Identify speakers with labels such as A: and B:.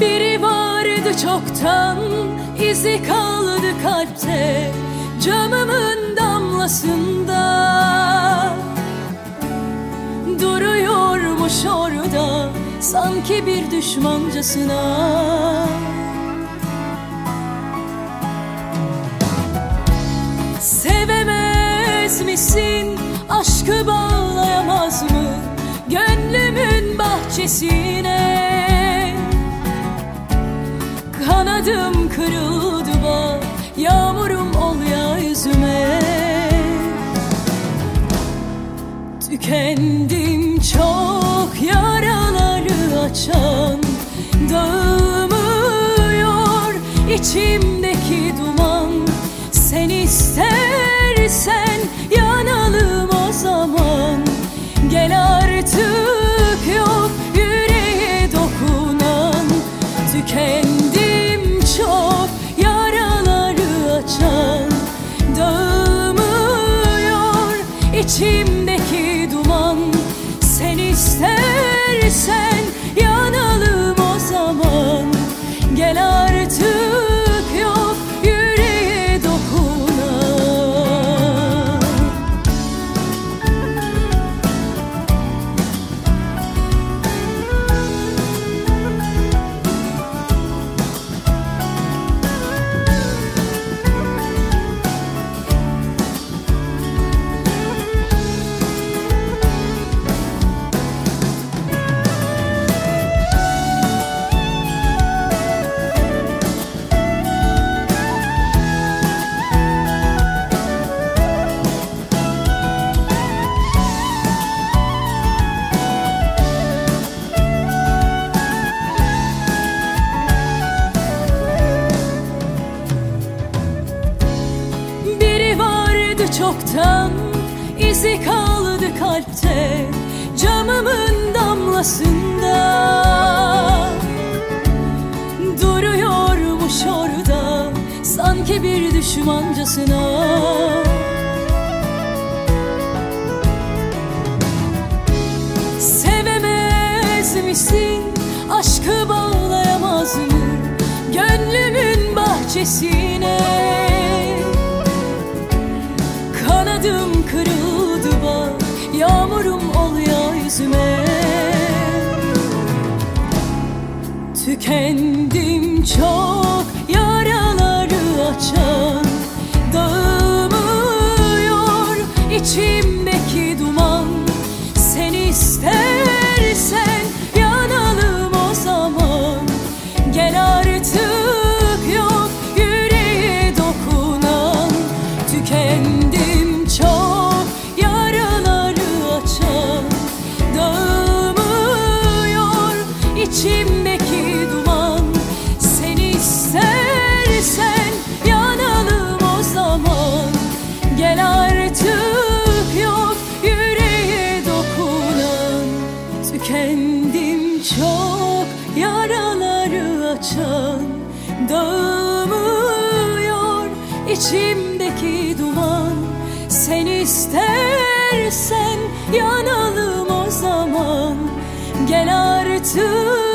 A: Biri vardı çoktan izi kaldı kalpte Camımın damlasında. Duruyormuş orada sanki bir düşmancasına. Sevemez misin aşkı bağlayamaz mı Gönlümün bahçesine Kanadım kırıldı bak Yağmurum ol ya yüzüme. Tükendim çok yaraları açan Dağılmıyor içimdeki duman Sen vardı çoktan izi kaldı kalpte Camımın damlasında. Duruyormuş orada sanki bir düşmancasına. Sevemez misin? Aşkı bağlayamaz mı? Gönlümün bahçesine Tükendim çok yaraları açan Dağılmıyor içimdeki duman. Sen istersen yanalım o zaman. Gel artık yok yüreğe dokunan. Tükendim çok yaraları açan Dağılmıyor içimdeki istersen yanalım o zaman. Gel artık yok yüreğe dokunan. Tükendim çok yaraları açan. Dağılmıyor içimdeki duman. Sen istersen yanalım o zaman. Gel artık